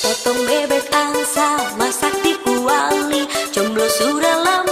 Potong bebek angsa, masak di kuali. Jomblo sudah lama